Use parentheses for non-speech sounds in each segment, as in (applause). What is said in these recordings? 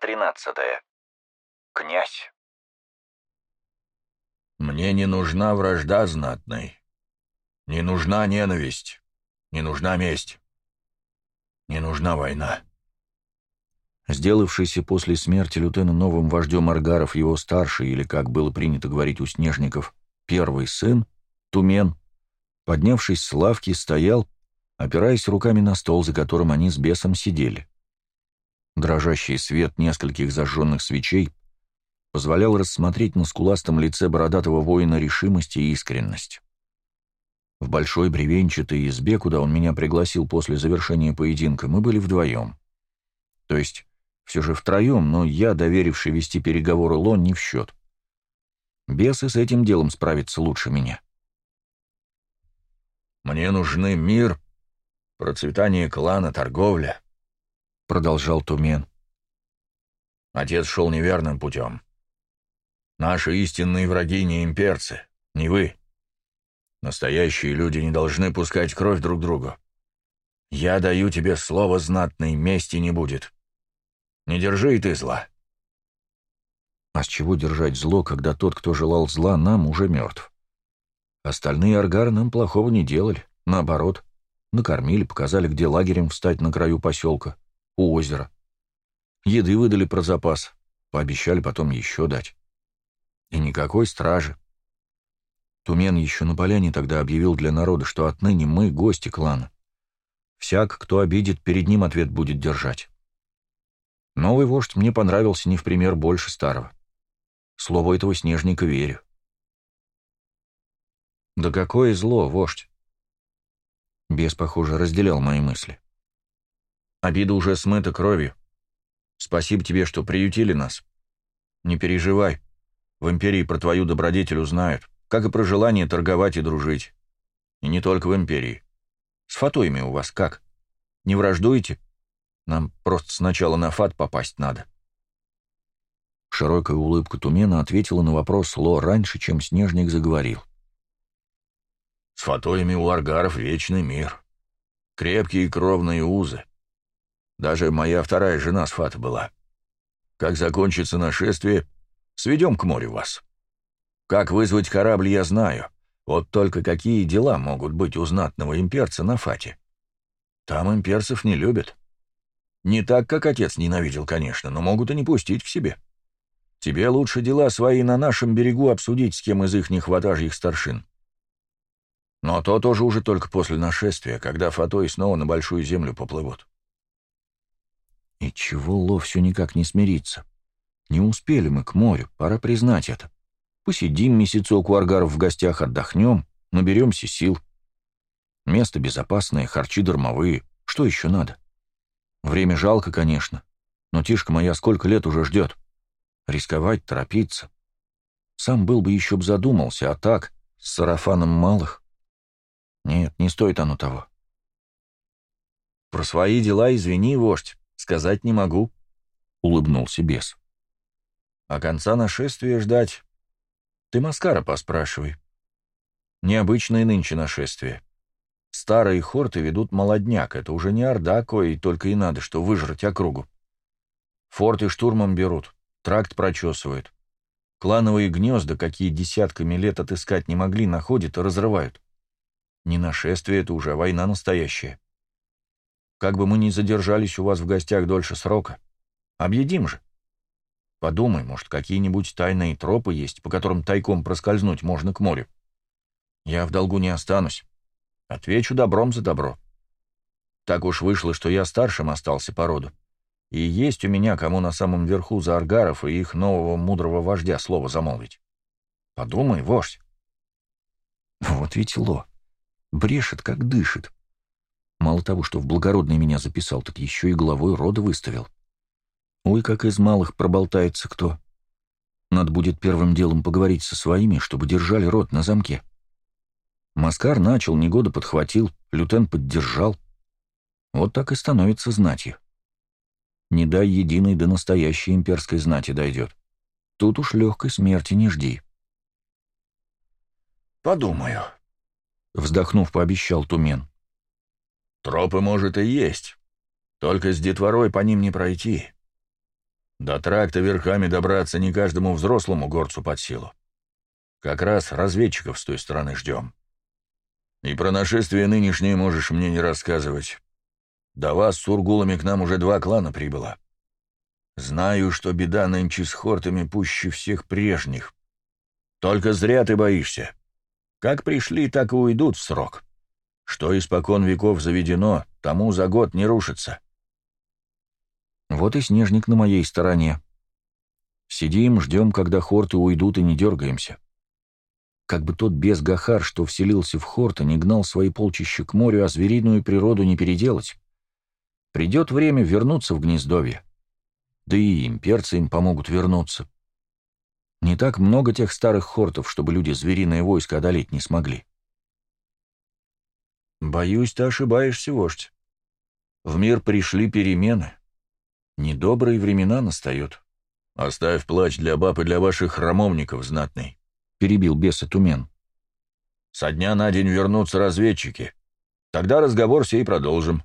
13. Князь. Мне не нужна вражда знатной. Не нужна ненависть. Не нужна месть. Не нужна война. Сделавшийся после смерти лютена новым вождем Аргаров его старший, или, как было принято говорить у снежников, первый сын, Тумен, поднявшись с лавки, стоял, опираясь руками на стол, за которым они с бесом сидели. Дрожащий свет нескольких зажженных свечей позволял рассмотреть на скуластом лице бородатого воина решимость и искренность. В большой бревенчатой избе, куда он меня пригласил после завершения поединка, мы были вдвоем. То есть, все же втроем, но я, доверивший вести переговоры Лон, не в счет. Бесы с этим делом справятся лучше меня. «Мне нужны мир, процветание клана, торговля», — продолжал Тумен. Отец шел неверным путем. Наши истинные враги не имперцы, не вы. Настоящие люди не должны пускать кровь друг другу. Я даю тебе слово знатной, мести не будет. Не держи и ты зла. А с чего держать зло, когда тот, кто желал зла, нам уже мертв? Остальные аргары нам плохого не делали, наоборот. Накормили, показали, где лагерем встать на краю поселка, у озера. Еды выдали про запас, пообещали потом еще дать. И никакой стражи. Тумен еще на поляне тогда объявил для народа, что отныне мы гости клана. Всяк, кто обидит, перед ним ответ будет держать. Новый вождь мне понравился не в пример больше старого. Слову этого снежника верю. Да какое зло, вождь? Бес, похоже, разделял мои мысли. Обида уже смыта кровью. Спасибо тебе, что приютили нас. Не переживай. В империи про твою добродетель узнают, как и про желание торговать и дружить. И не только в империи. С фатоями у вас как? Не враждуете? Нам просто сначала на фат попасть надо. Широкая улыбка Тумена ответила на вопрос Ло раньше, чем Снежник заговорил. «С фатоями у аргаров вечный мир. Крепкие кровные узы. Даже моя вторая жена с фата была. Как закончится нашествие, Сведем к морю вас. Как вызвать корабль, я знаю. Вот только какие дела могут быть у знатного имперца на Фате? Там имперцев не любят. Не так, как отец ненавидел, конечно, но могут и не пустить к себе. Тебе лучше дела свои на нашем берегу обсудить с кем из их нехватажьих старшин. Но то тоже уже только после нашествия, когда Фатой снова на Большую Землю поплывут. И чего Ло все никак не смирится? Не успели мы к морю, пора признать это. Посидим месяцок у аргаров в гостях, отдохнем, наберемся сил. Место безопасное, харчи дармовые. Что еще надо? Время жалко, конечно, но Тишка моя сколько лет уже ждет. Рисковать, торопиться. Сам был бы еще б задумался, а так, с сарафаном малых. Нет, не стоит оно того. Про свои дела, извини, вождь, сказать не могу, — улыбнулся бес. А конца нашествия ждать? Ты Маскара поспрашивай. Необычное нынче нашествие. Старые хорты ведут молодняк, это уже не орда, кое только и надо, что выжрать округу. Форты штурмом берут, тракт прочесывают. Клановые гнезда, какие десятками лет отыскать не могли, находят и разрывают. Не нашествие, это уже война настоящая. Как бы мы ни задержались у вас в гостях дольше срока, объедим же. Подумай, может, какие-нибудь тайные тропы есть, по которым тайком проскользнуть можно к морю. Я в долгу не останусь. Отвечу добром за добро. Так уж вышло, что я старшим остался по роду. И есть у меня кому на самом верху за аргаров и их нового мудрого вождя слово замолвить. Подумай, вождь. Вот ведь Ло. Брешет, как дышит. Мало того, что в благородный меня записал, так еще и главой рода выставил. — Ой, как из малых проболтается кто. Надо будет первым делом поговорить со своими, чтобы держали рот на замке. Маскар начал, негода подхватил, лютен поддержал. Вот так и становится знатью. Не дай единой до настоящей имперской знати дойдет. Тут уж легкой смерти не жди. «Подумаю», — вздохнув, пообещал Тумен. «Тропы, может, и есть, только с детворой по ним не пройти. До тракта верхами добраться не каждому взрослому горцу под силу. Как раз разведчиков с той стороны ждем. И про нашествие нынешнее можешь мне не рассказывать. До вас с ургулами к нам уже два клана прибыло. Знаю, что беда нынче с хортами пуще всех прежних. Только зря ты боишься. Как пришли, так и уйдут в срок. Что испокон веков заведено, тому за год не рушится. Вот и снежник на моей стороне. Сидим, ждем, когда хорты уйдут, и не дергаемся. Как бы тот без Гахар, что вселился в хорта, не гнал свои полчища к морю, а звериную природу не переделать. Придет время вернуться в гнездовье. Да и имперцы им помогут вернуться. Не так много тех старых хортов, чтобы люди звериное войско одолеть не смогли. Боюсь, ты ошибаешься, вождь. В мир пришли перемены. Недобрые времена настают. «Оставь плач для баб и для ваших храмовников, знатный», — перебил беса Тумен. «Со дня на день вернутся разведчики. Тогда разговор сей продолжим.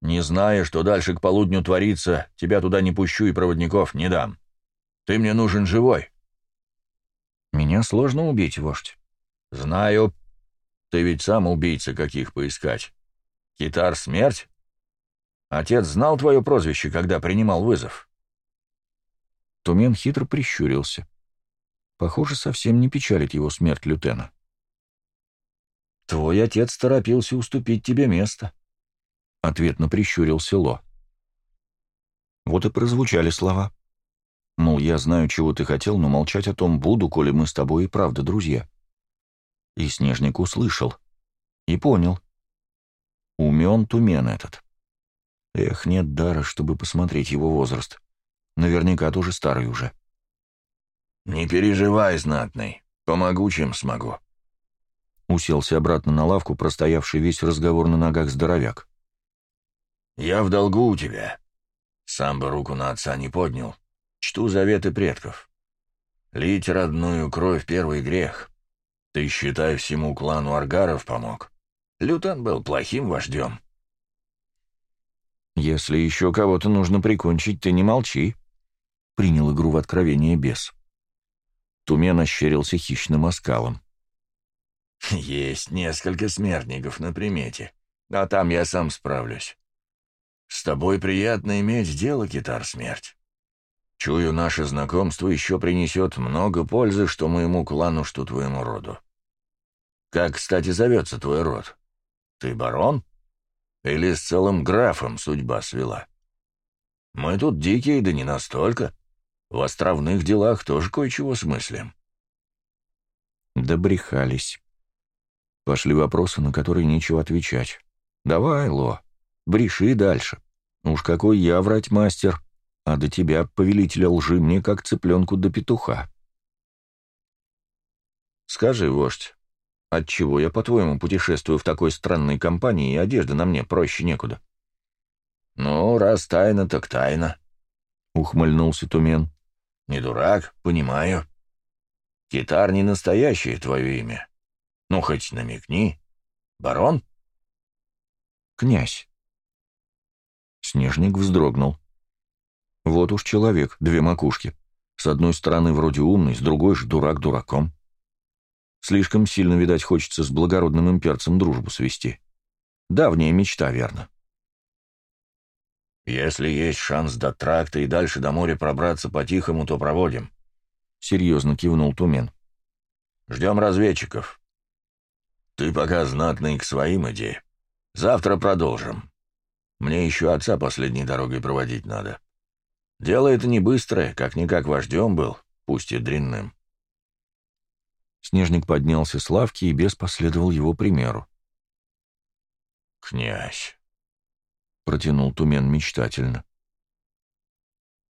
Не зная, что дальше к полудню творится, тебя туда не пущу и проводников не дам. Ты мне нужен живой». «Меня сложно убить, вождь». «Знаю. Ты ведь сам убийца, каких поискать. Китар — смерть?» Отец знал твое прозвище, когда принимал вызов?» Тумен хитро прищурился. Похоже, совсем не печалит его смерть Лютена. «Твой отец торопился уступить тебе место», — ответно прищурился Ло. Вот и прозвучали слова. Мол, я знаю, чего ты хотел, но молчать о том буду, коли мы с тобой и правда друзья. И Снежник услышал. И понял. Умен Тумен этот. Эх, нет дара, чтобы посмотреть его возраст. Наверняка тоже старый уже. «Не переживай, знатный. Помогу, чем смогу». Уселся обратно на лавку, простоявший весь разговор на ногах здоровяк. «Я в долгу у тебя. Сам бы руку на отца не поднял. Чту заветы предков. Лить родную кровь — первый грех. Ты, считай, всему клану Аргаров помог. Лютан был плохим вождем. «Если еще кого-то нужно прикончить, ты не молчи», — принял игру в откровение бес. Тумен ощерился хищным оскалом. (laughs) «Есть несколько смертников на примете, а там я сам справлюсь. С тобой приятно иметь дело, китар-смерть. Чую, наше знакомство еще принесет много пользы что моему клану, что твоему роду. Как, кстати, зовется твой род? Ты барон?» Или с целым графом судьба свела? Мы тут дикие, да не настолько. В островных делах тоже кое-чего смыслим. Добрехались. Пошли вопросы, на которые нечего отвечать. Давай, Ло, бреши дальше. Уж какой я врать мастер, а до тебя, повелителя лжи, мне как цыпленку до петуха. Скажи, вождь, Отчего я, по-твоему, путешествую в такой странной компании, и одежда на мне проще некуда? Ну, раз тайна, так тайна, — ухмыльнулся Тумен. Не дурак, понимаю. Китар не настоящее твое имя. Ну, хоть намекни. Барон? Князь. Снежник вздрогнул. Вот уж человек, две макушки. С одной стороны вроде умный, с другой же дурак дураком. Слишком сильно, видать, хочется с благородным имперцем дружбу свести. Давняя мечта, верно. «Если есть шанс до тракта и дальше до моря пробраться по-тихому, то проводим», — серьезно кивнул Тумен. «Ждем разведчиков. Ты пока знатный к своим иди. Завтра продолжим. Мне еще отца последней дорогой проводить надо. Дело это не быстрое, как-никак вождем был, пусть и дрянным. Снежник поднялся с лавки, и бес последовал его примеру. «Князь», — протянул Тумен мечтательно.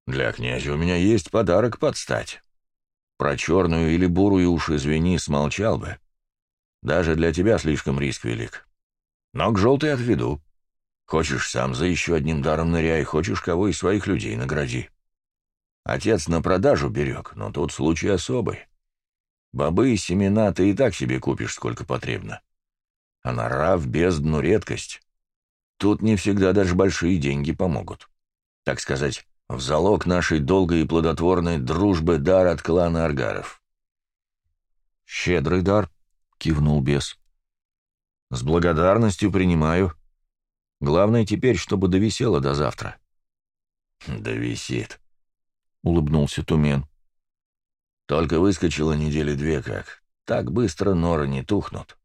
«Для князя у меня есть подарок подстать. Про черную или бурую уж, извини, смолчал бы. Даже для тебя слишком риск велик. Но к желтой отведу. Хочешь, сам за еще одним даром ныряй, хочешь, кого из своих людей награди. Отец на продажу берег, но тут случай особый. Бобы и семена ты и так себе купишь сколько потребно. А нора в бездну редкость. Тут не всегда даже большие деньги помогут. Так сказать, В залог нашей долгой и плодотворной дружбы дар от клана Аргаров. «Щедрый дар», — кивнул бес. «С благодарностью принимаю. Главное теперь, чтобы довисело до завтра». «Довисит», — улыбнулся Тумен. «Только выскочила недели две как. Так быстро норы не тухнут».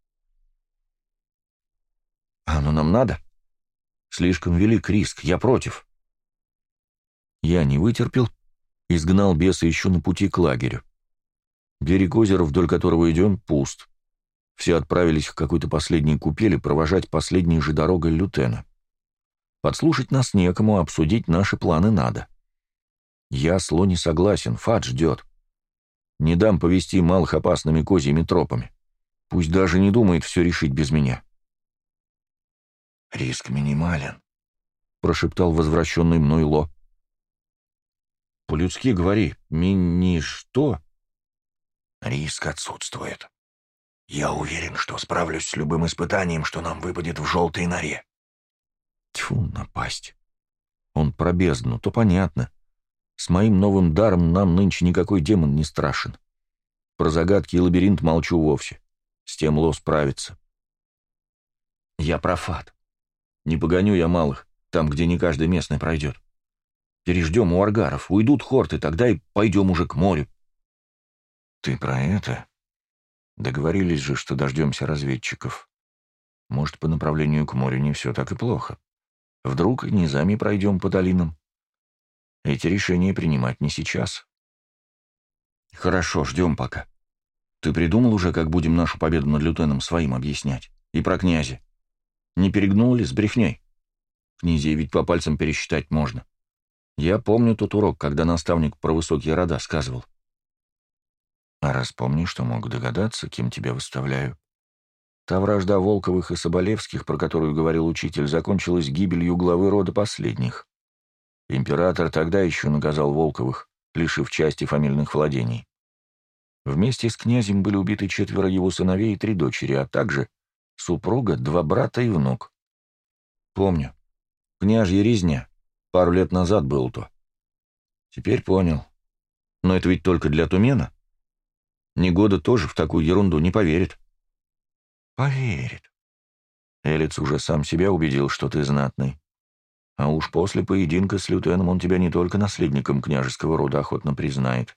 «Оно «А ну нам надо? Слишком велик риск, я против». Я не вытерпел, изгнал беса еще на пути к лагерю. Берег озера, вдоль которого идем, пуст. Все отправились в какой-то последний купели провожать последней же дорогой лютена. Подслушать нас некому, обсудить наши планы надо. Я с Ло не согласен, Фат ждет. Не дам повести малых опасными козьими тропами. Пусть даже не думает все решить без меня. «Риск минимален», — прошептал возвращенный мной Ло. По-людски говори, мини что? Риск отсутствует. Я уверен, что справлюсь с любым испытанием, что нам выпадет в желтой норе. Тьфу, напасть. Он про бездну, то понятно. С моим новым даром нам нынче никакой демон не страшен. Про загадки и лабиринт молчу вовсе. С тем Ло справится. Я профат. Не погоню я малых, там, где не каждый местный пройдет. Переждем у аргаров, уйдут хорты, тогда и пойдем уже к морю. Ты про это? Договорились же, что дождемся разведчиков. Может, по направлению к морю не все так и плохо. Вдруг низами пройдем по долинам. Эти решения принимать не сейчас. Хорошо, ждем пока. Ты придумал уже, как будем нашу победу над лютеном своим объяснять? И про князя? Не перегнул ли с брехней? Князей ведь по пальцам пересчитать можно. Я помню тот урок, когда наставник про высокие рода сказывал. А раз помню, что мог догадаться, кем тебя выставляю. Та вражда Волковых и Соболевских, про которую говорил учитель, закончилась гибелью главы рода последних. Император тогда еще наказал Волковых, лишив части фамильных владений. Вместе с князем были убиты четверо его сыновей и три дочери, а также супруга, два брата и внук. Помню. Княжья резня. Пару лет назад было то. Теперь понял. Но это ведь только для Тумена. Негода тоже в такую ерунду не поверит. Поверит. Элиц уже сам себя убедил, что ты знатный. А уж после поединка с Лютеном он тебя не только наследником княжеского рода охотно признает,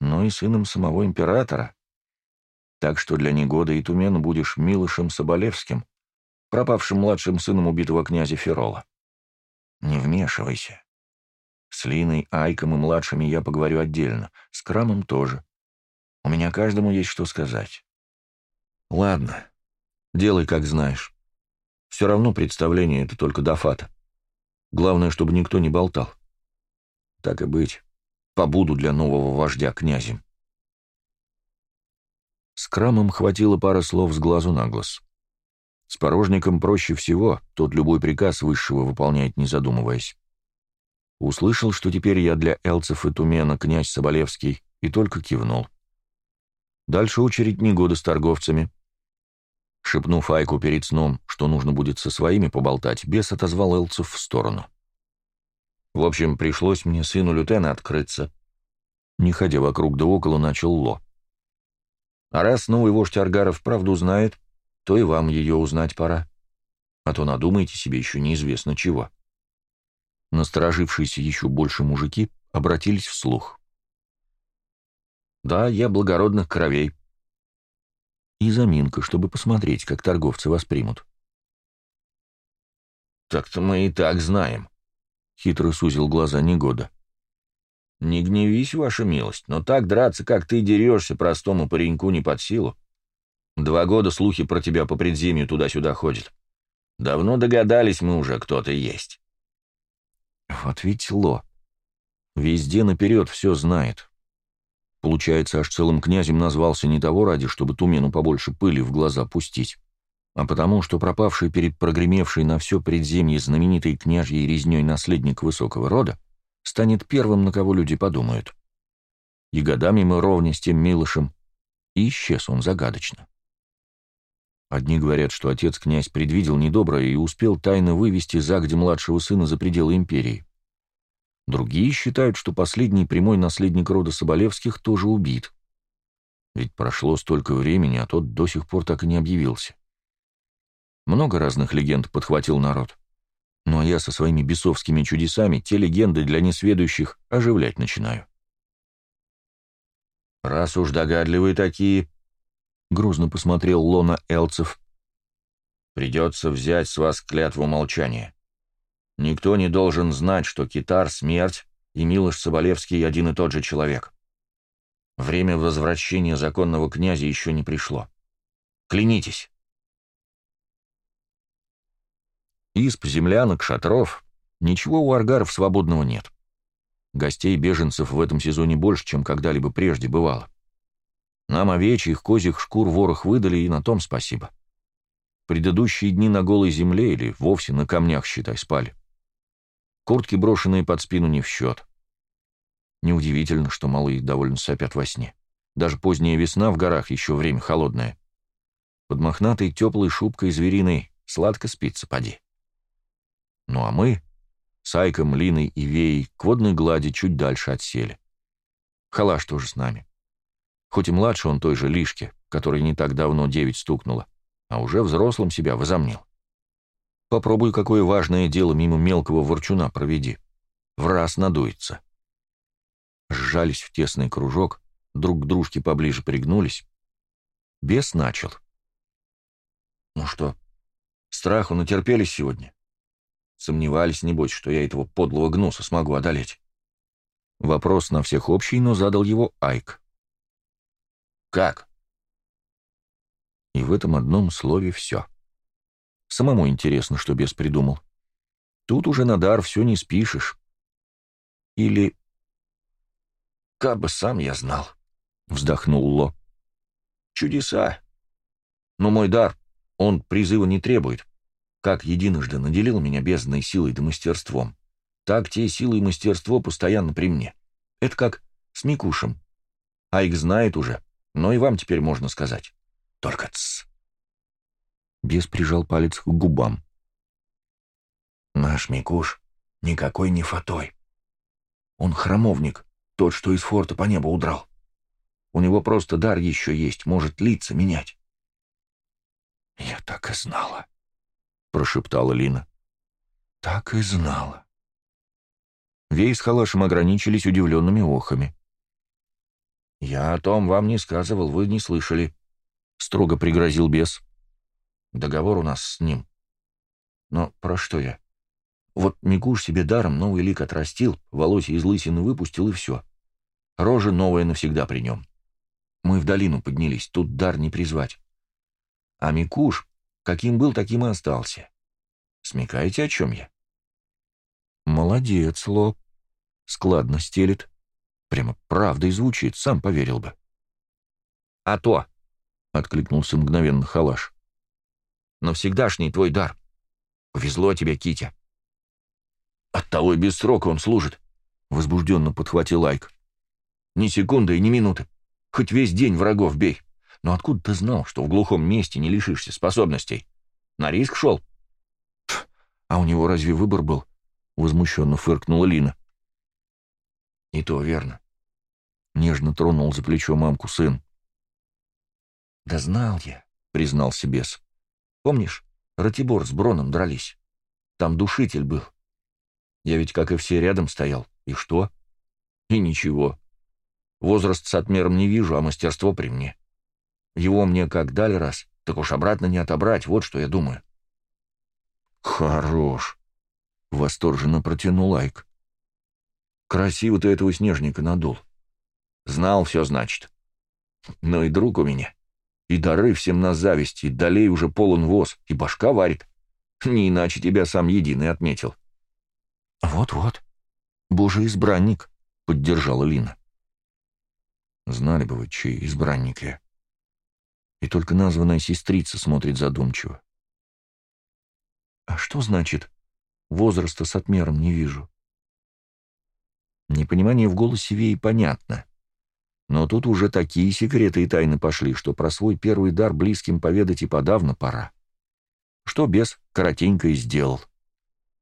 но и сыном самого императора. Так что для Негода и Тумена будешь Милышем Соболевским, пропавшим младшим сыном убитого князя Ферола. Не вмешивайся. С Линой, Айком и младшими я поговорю отдельно, с Крамом тоже. У меня каждому есть что сказать. Ладно, делай, как знаешь. Все равно представление это только до фата. Главное, чтобы никто не болтал. Так и быть, побуду для нового вождя князем. С Крамом хватило пары слов с глазу на глаз. С порожником проще всего, тот любой приказ высшего выполняет, не задумываясь. Услышал, что теперь я для элцев и Тумена князь Соболевский, и только кивнул. Дальше очередь негода с торговцами. Шепнув Айку перед сном, что нужно будет со своими поболтать, бес отозвал элцев в сторону. В общем, пришлось мне сыну лютена открыться. Не ходя вокруг да около, начал Ло. А раз новый вождь Аргаров правду знает, то и вам ее узнать пора. А то надумайте себе еще неизвестно чего. Насторожившиеся еще больше мужики обратились вслух. «Да, я благородных кровей». И заминка, чтобы посмотреть, как торговцы воспримут. «Так-то мы и так знаем», — хитро сузил глаза Негода. «Не гневись, ваша милость, но так драться, как ты дерешься, простому пареньку не под силу. Два года слухи про тебя по предземью туда-сюда ходят. Давно догадались мы уже, кто ты есть. Вот ведь Ло. Везде наперед все знает. Получается, аж целым князем назвался не того ради, чтобы Тумену побольше пыли в глаза пустить, а потому, что пропавший перед прогремевшей на все предземье знаменитой княжьей резней наследник высокого рода станет первым, на кого люди подумают. И годами мы ровня с тем Милышем, и исчез он загадочно. Одни говорят, что отец-князь предвидел недоброе и успел тайно вывести Загде младшего сына за пределы империи. Другие считают, что последний прямой наследник рода Соболевских тоже убит. Ведь прошло столько времени, а тот до сих пор так и не объявился. Много разных легенд подхватил народ. Ну а я со своими бесовскими чудесами те легенды для несведущих оживлять начинаю. «Раз уж догадливые такие», — грузно посмотрел Лона Элцев, — «придется взять с вас клятву молчания. Никто не должен знать, что Китар — смерть, и Милош Соболевский — один и тот же человек. Время возвращения законного князя еще не пришло. Клянитесь». Исп, землянок, шатров — ничего у аргаров свободного нет. Гостей-беженцев в этом сезоне больше, чем когда-либо прежде бывало. Нам овечьих, козьих шкур ворох выдали, и на том спасибо. Предыдущие дни на голой земле или вовсе на камнях, считай, спали. Куртки, брошенные под спину, не в счет. Неудивительно, что малые довольно сопят во сне. Даже поздняя весна в горах еще время холодное. Под мохнатой теплой шубкой звериной сладко спится, поди. Ну а мы, с Айком, Линой и Веей, к водной глади чуть дальше отсели. Халаш тоже с нами. Хоть и младше он той же Лишки, которой не так давно девять стукнуло, а уже взрослым себя возомнил. Попробуй какое важное дело мимо мелкого ворчуна проведи. В раз надуется. Сжались в тесный кружок, друг к дружке поближе пригнулись. Бес начал. «Ну что, страху натерпелись сегодня?» Сомневались, небось, что я этого подлого гнуса смогу одолеть. Вопрос на всех общий, но задал его Айк. «Как?» И в этом одном слове все. Самому интересно, что бес придумал. Тут уже на дар все не спишешь. Или... «Как бы сам я знал», — вздохнул Ло. «Чудеса. Но мой дар, он призыва не требует. Как единожды наделил меня бездной силой да мастерством, так те силы и мастерство постоянно при мне. Это как с Микушем. Айк знает уже, но и вам теперь можно сказать. Только тс. Бес прижал палец к губам. Наш Микуш никакой не фатой. Он храмовник, тот, что из форта по небу удрал. У него просто дар еще есть, может лица менять. Я так и знала прошептала Лина. «Так и знала». Вей с Халашем ограничились удивленными охами. «Я о том вам не сказывал, вы не слышали», — строго пригрозил бес. «Договор у нас с ним. Но про что я? Вот Микуш себе даром новый лик отрастил, волосы из лысины выпустил, и все. Рожа новая навсегда при нем. Мы в долину поднялись, тут дар не призвать. А Микуш Каким был, таким и остался. Смекаете, о чем я? Молодец, Ло. Складно стелит. Прямо правдой звучит, сам поверил бы. А то, — откликнулся мгновенно Халаш. Навсегдашний твой дар. Повезло тебе, Китя. Оттого и без срока он служит, — возбужденно подхватил Лайк. Ни секунды и ни минуты. Хоть весь день врагов бей. Но откуда ты знал, что в глухом месте не лишишься способностей? На риск шел? А у него разве выбор был? Возмущенно фыркнула Лина. И то верно. Нежно тронул за плечо мамку сын. Да знал я, признался бес. Помнишь, Ратибор с Броном дрались? Там душитель был. Я ведь, как и все, рядом стоял. И что? И ничего. Возраст с отмером не вижу, а мастерство при мне. Его мне как дали раз, так уж обратно не отобрать, вот что я думаю. «Хорош!» — восторженно протянул Айк. «Красиво ты этого снежника надул. Знал все, значит. Но и друг у меня. И дары всем на зависть, и долей уже полон воз, и башка варит. Не иначе тебя сам единый отметил». «Вот-вот, божий избранник», — поддержала Лина. «Знали бы вы, чей избранник я», и только названная сестрица смотрит задумчиво. «А что значит возраста с отмером не вижу?» Непонимание в голосе Веи понятно. Но тут уже такие секреты и тайны пошли, что про свой первый дар близким поведать и подавно пора. Что бес коротенько и сделал.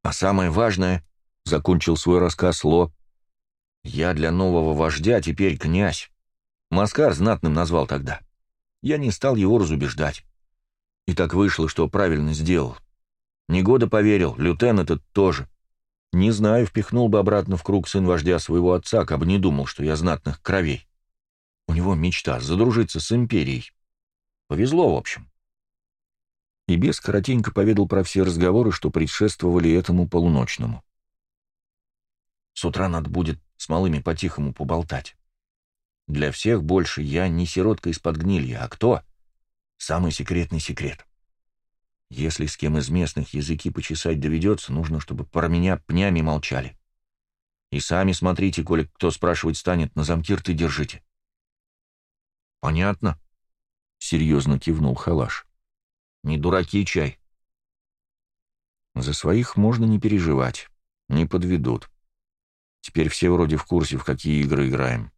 А самое важное, — закончил свой рассказ Ло. «Я для нового вождя теперь князь. Маскар знатным назвал тогда. Я не стал его разубеждать. И так вышло, что правильно сделал. Негода поверил, лютен этот тоже. Не знаю, впихнул бы обратно в круг сын вождя своего отца, кабы не думал, что я знатных кровей. У него мечта — задружиться с империей. Повезло, в общем. И бес коротенько поведал про все разговоры, что предшествовали этому полуночному. С утра надо будет с малыми по-тихому поболтать. Для всех больше я не сиротка из-под гнилья, а кто? Самый секретный секрет. Если с кем из местных языки почесать доведется, нужно, чтобы про меня пнями молчали. И сами смотрите, коли кто спрашивать станет, на замки рты держите. «Понятно», — серьезно кивнул Халаш. «Не дураки чай». За своих можно не переживать, не подведут. Теперь все вроде в курсе, в какие игры играем.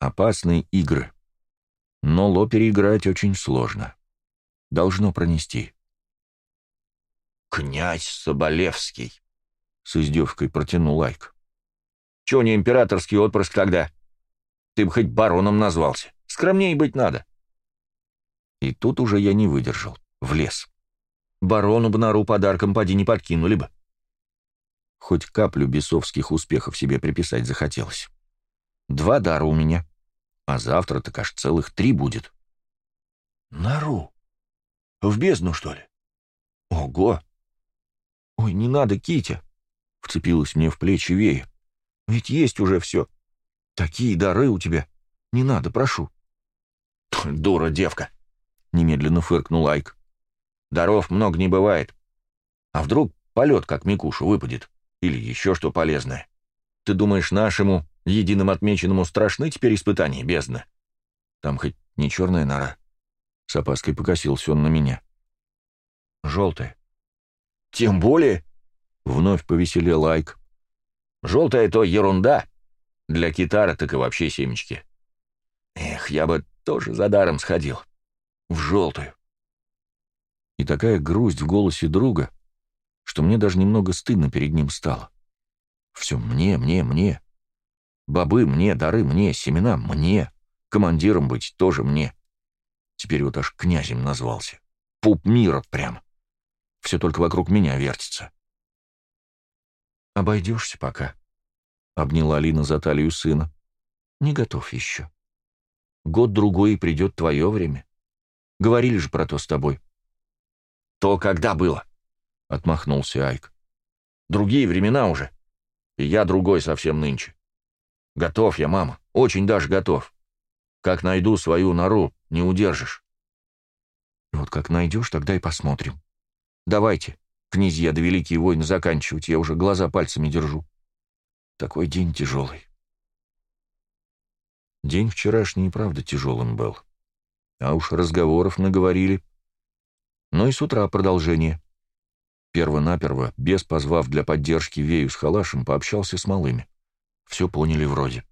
Опасные игры. Но ло переиграть очень сложно. Должно пронести. «Князь Соболевский», — с издевкой протянул Лайк. «Чего не императорский отпрыск тогда? Ты бы хоть бароном назвался. Скромнее быть надо». И тут уже я не выдержал. В лес. Барону бы нору подарком поди не подкинули бы. Хоть каплю бесовских успехов себе приписать захотелось. Два дара у меня, а завтра так аж целых три будет. Нору? В бездну, что ли? Ого! Ой, не надо, Китя! Вцепилась мне в плечи Вея. Ведь есть уже все. Такие дары у тебя. Не надо, прошу. (laughs) Дура девка! Немедленно фыркнул Айк. Даров много не бывает. А вдруг полет, как Микушу, выпадет? Или еще что полезное? Ты думаешь, нашему, единым отмеченному, страшны теперь испытания бездны? Там хоть не черная нора. С опаской покосился он на меня. Желтая. Тем более, вновь повеселел Лайк. Желтая — то ерунда. Для китара так и вообще семечки. Эх, я бы тоже за даром сходил. В желтую. И такая грусть в голосе друга, что мне даже немного стыдно перед ним стало. Все мне, мне, мне. Бобы мне, дары мне, семена мне. Командиром быть тоже мне. Теперь вот аж князем назвался. Пуп мира прям. Все только вокруг меня вертится. «Обойдешься пока», — обняла Алина за талию сына. «Не готов еще. Год-другой и придет твое время. Говорили же про то с тобой». «То когда было?» — отмахнулся Айк. «Другие времена уже. И я другой совсем нынче. Готов я, мама, очень даже готов. Как найду свою нору, не удержишь». «Вот как найдешь, тогда и посмотрим. Давайте, князья да великие войны заканчивать, я уже глаза пальцами держу. Такой день тяжелый». День вчерашний и правда тяжелым был. А уж разговоров наговорили. Но и с утра продолжение. Перво-наперво, без позвав для поддержки Вею с Халашем, пообщался с малыми. Все поняли вроде.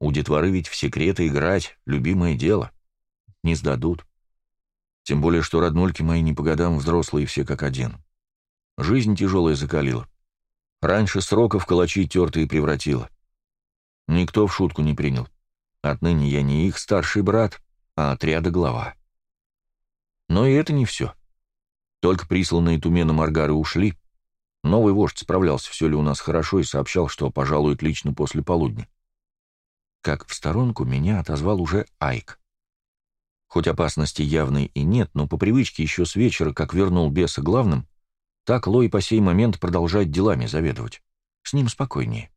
У детворы ведь в секреты играть — любимое дело. Не сдадут. Тем более, что роднульки мои не по годам взрослые все как один. Жизнь тяжелая закалила. Раньше сроков калачи тертые превратила. Никто в шутку не принял. Отныне я не их старший брат, а отряда глава. Но и это не все. Только присланные Туменом Аргары ушли. Новый вождь справлялся, все ли у нас хорошо, и сообщал, что пожалует лично после полудня. Как в сторонку меня отозвал уже Айк. Хоть опасности явной и нет, но по привычке еще с вечера, как вернул беса главным, так Лой по сей момент продолжает делами заведовать. С ним спокойнее.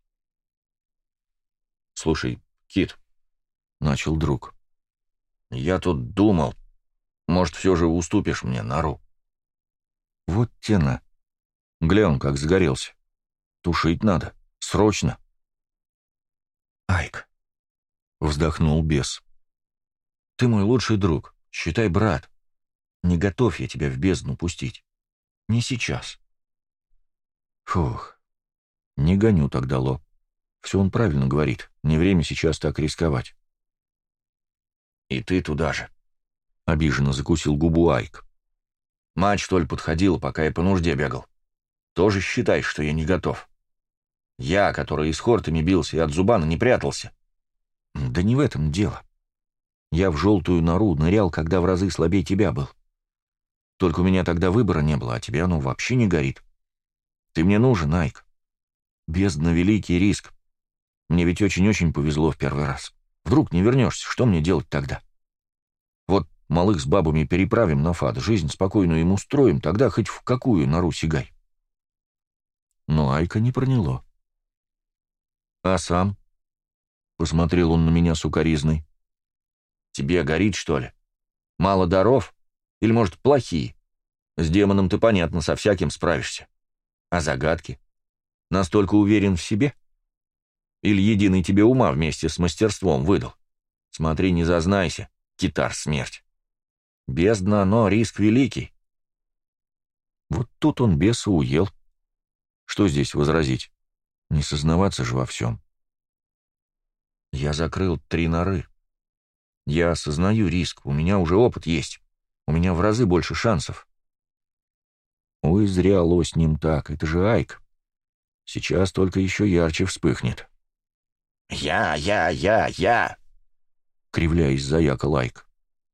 «Слушай, Кит», — начал друг, — «я тут думал, может, все же уступишь мне нору?» Вот тена. Глянь, как загорелся. Тушить надо. Срочно. Айк. Вздохнул бес. Ты мой лучший друг. Считай брат. Не готов я тебя в бездну пустить. Не сейчас. Фух. Не гоню тогда лоб. Все он правильно говорит. Не время сейчас так рисковать. И ты туда же. Обиженно закусил губу Айк. Мать, что ли, подходила, пока я по нужде бегал. Тоже считай, что я не готов. Я, который с хортами бился и от Зубана не прятался. Да не в этом дело. Я в желтую нору нырял, когда в разы слабее тебя был. Только у меня тогда выбора не было, а тебе оно вообще не горит. Ты мне нужен, Айк. Бездна — великий риск. Мне ведь очень-очень повезло в первый раз. Вдруг не вернешься, что мне делать тогда? Вот малых с бабами переправим на фад, жизнь спокойную им устроим, тогда хоть в какую нору сигай. Но Айка не проняло. А сам? Посмотрел он на меня сукоризной. Тебе горит, что ли? Мало даров? Или, может, плохие? С демоном ты, понятно, со всяким справишься. А загадки? Настолько уверен в себе? Или единый тебе ума вместе с мастерством выдал? Смотри, не зазнайся, китар смерть. Бездна, но риск великий. Вот тут он беса уел. Что здесь возразить? Не сознаваться же во всем. Я закрыл три норы. Я осознаю риск, у меня уже опыт есть. У меня в разы больше шансов. Ой, зря ло с ним так, это же Айк. Сейчас только еще ярче вспыхнет. «Я, я, я, я!» Кривляясь, заякал Айк.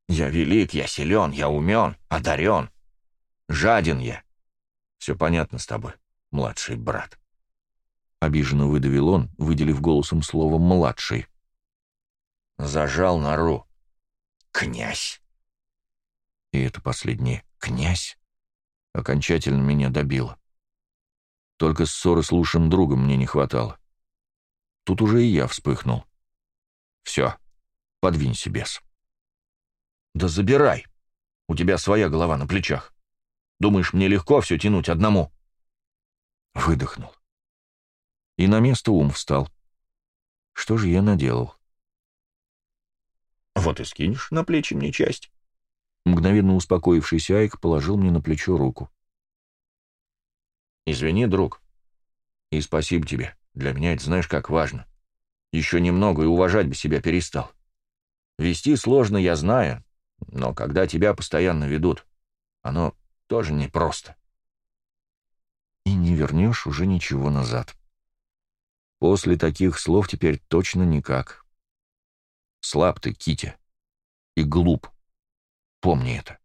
«Я велик, я силен, я умен, одарен. Жаден я. Все понятно с тобой, младший брат». Обиженно выдавил он, выделив голосом слово «младший». Зажал нору. Князь. И это последнее «князь» окончательно меня добило. Только ссоры с лучшим другом мне не хватало. Тут уже и я вспыхнул. Все, подвинься, бес. Да забирай. У тебя своя голова на плечах. Думаешь, мне легко все тянуть одному? Выдохнул. И на место ум встал. Что же я наделал? Вот и скинешь на плечи мне часть. Мгновенно успокоившийся Айк положил мне на плечо руку. «Извини, друг. И спасибо тебе. Для меня это знаешь как важно. Еще немного и уважать бы себя перестал. Вести сложно, я знаю, но когда тебя постоянно ведут, оно тоже непросто. И не вернешь уже ничего назад. После таких слов теперь точно никак. Слаб ты, Китя, и глуп. Помни это.